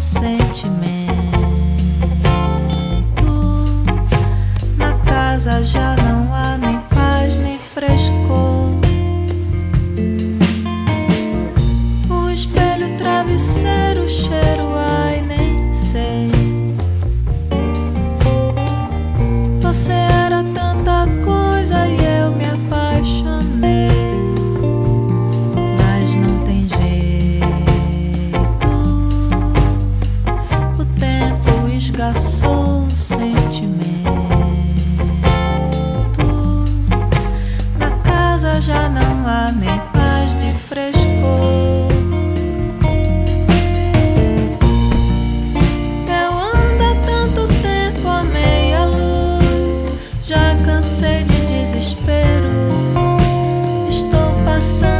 sentimento na casa já. sede e desespero. Estou passando.